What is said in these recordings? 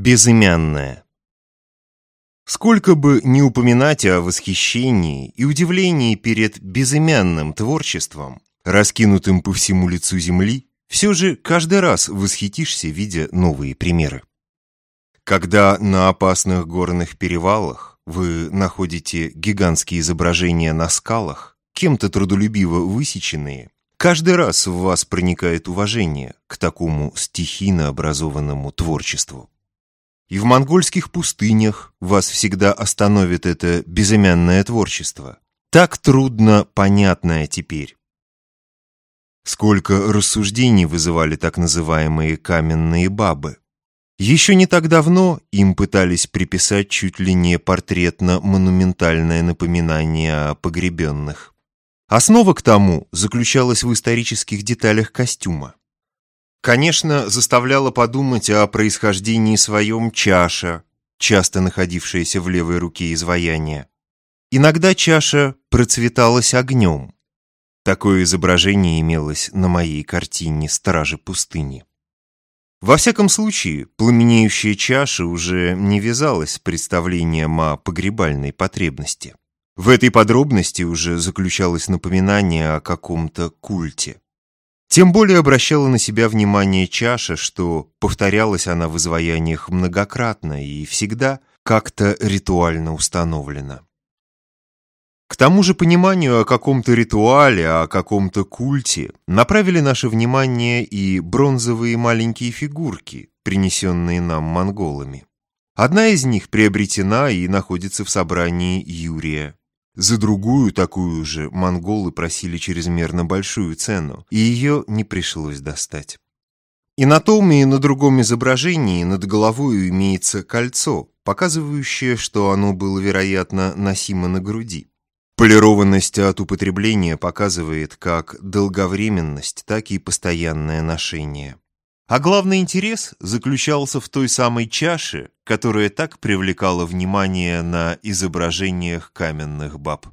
Безымянная. Сколько бы ни упоминать о восхищении и удивлении перед безымянным творчеством, раскинутым по всему лицу земли, все же каждый раз восхитишься, видя новые примеры. Когда на опасных горных перевалах вы находите гигантские изображения на скалах, кем-то трудолюбиво высеченные, каждый раз в вас проникает уважение к такому стихийно образованному творчеству. И в монгольских пустынях вас всегда остановит это безымянное творчество. Так трудно понятное теперь. Сколько рассуждений вызывали так называемые каменные бабы. Еще не так давно им пытались приписать чуть ли не портретно-монументальное напоминание о погребенных. Основа к тому заключалась в исторических деталях костюма. Конечно, заставляла подумать о происхождении своем чаша, часто находившаяся в левой руке изваяния. Иногда чаша процветалась огнем. Такое изображение имелось на моей картине «Стражи пустыни». Во всяком случае, пламенеющая чаша уже не вязалась с представлением о погребальной потребности. В этой подробности уже заключалось напоминание о каком-то культе. Тем более обращала на себя внимание чаша, что повторялась она в изваяниях многократно и всегда как-то ритуально установлена. К тому же пониманию о каком-то ритуале, о каком-то культе направили наше внимание и бронзовые маленькие фигурки, принесенные нам монголами. Одна из них приобретена и находится в собрании Юрия. За другую, такую же, монголы просили чрезмерно большую цену, и ее не пришлось достать. И на том, и на другом изображении над головой имеется кольцо, показывающее, что оно было, вероятно, носимо на груди. Полированность от употребления показывает как долговременность, так и постоянное ношение. А главный интерес заключался в той самой чаше, которая так привлекала внимание на изображениях каменных баб.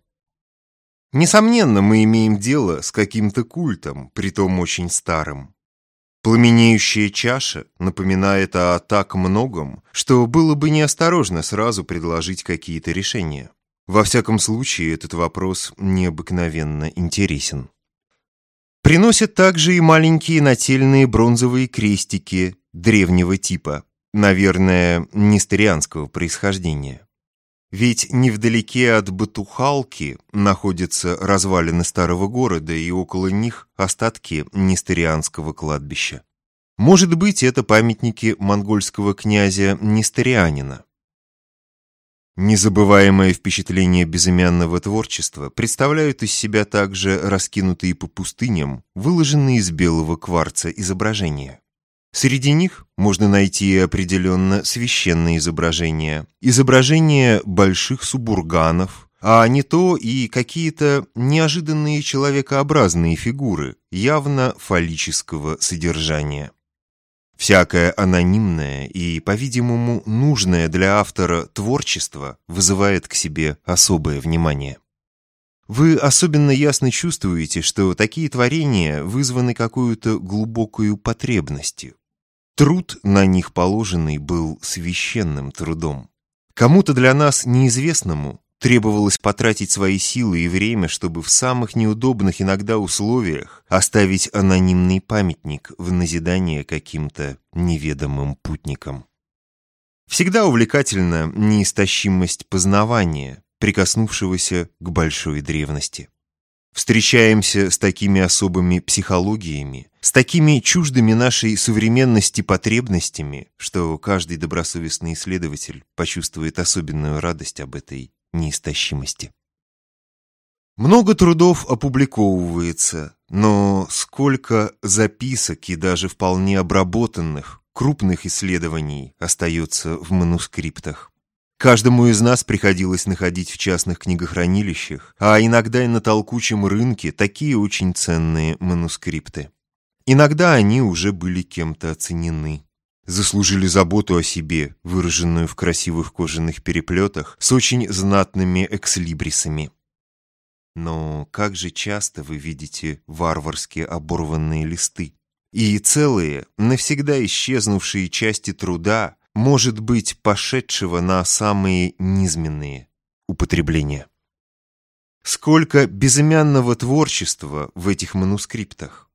Несомненно, мы имеем дело с каким-то культом, притом очень старым. Пламенеющая чаша напоминает о так многом, что было бы неосторожно сразу предложить какие-то решения. Во всяком случае, этот вопрос необыкновенно интересен. Приносят также и маленькие нательные бронзовые крестики древнего типа, наверное, нестерианского происхождения. Ведь невдалеке от Батухалки находятся развалины старого города и около них остатки нестерианского кладбища. Может быть, это памятники монгольского князя Нестерианина. Незабываемое впечатление безымянного творчества представляют из себя также раскинутые по пустыням, выложенные из белого кварца изображения. Среди них можно найти определенно священные изображения, изображения больших субурганов, а не то и какие-то неожиданные человекообразные фигуры, явно фаллического содержания. Всякое анонимное и, по-видимому, нужное для автора творчество вызывает к себе особое внимание. Вы особенно ясно чувствуете, что такие творения вызваны какой-то глубокой потребностью. Труд на них положенный был священным трудом. Кому-то для нас неизвестному Требовалось потратить свои силы и время, чтобы в самых неудобных иногда условиях оставить анонимный памятник в назидание каким-то неведомым путникам. Всегда увлекательна неистощимость познавания, прикоснувшегося к большой древности. Встречаемся с такими особыми психологиями, с такими чуждыми нашей современности потребностями, что каждый добросовестный исследователь почувствует особенную радость об этой неистощимости. Много трудов опубликовывается, но сколько записок и даже вполне обработанных, крупных исследований остается в манускриптах. Каждому из нас приходилось находить в частных книгохранилищах, а иногда и на толкучем рынке такие очень ценные манускрипты. Иногда они уже были кем-то оценены заслужили заботу о себе, выраженную в красивых кожаных переплетах с очень знатными экслибрисами. Но как же часто вы видите варварские оборванные листы и целые, навсегда исчезнувшие части труда, может быть, пошедшего на самые низменные употребления. Сколько безымянного творчества в этих манускриптах.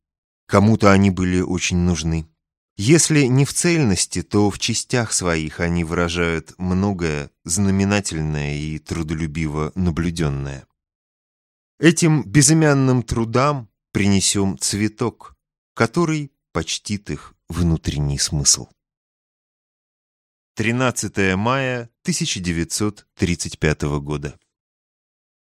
Кому-то они были очень нужны. Если не в цельности, то в частях своих они выражают многое знаменательное и трудолюбиво наблюденное. Этим безымянным трудам принесем цветок, который почтит их внутренний смысл. 13 мая 1935 года.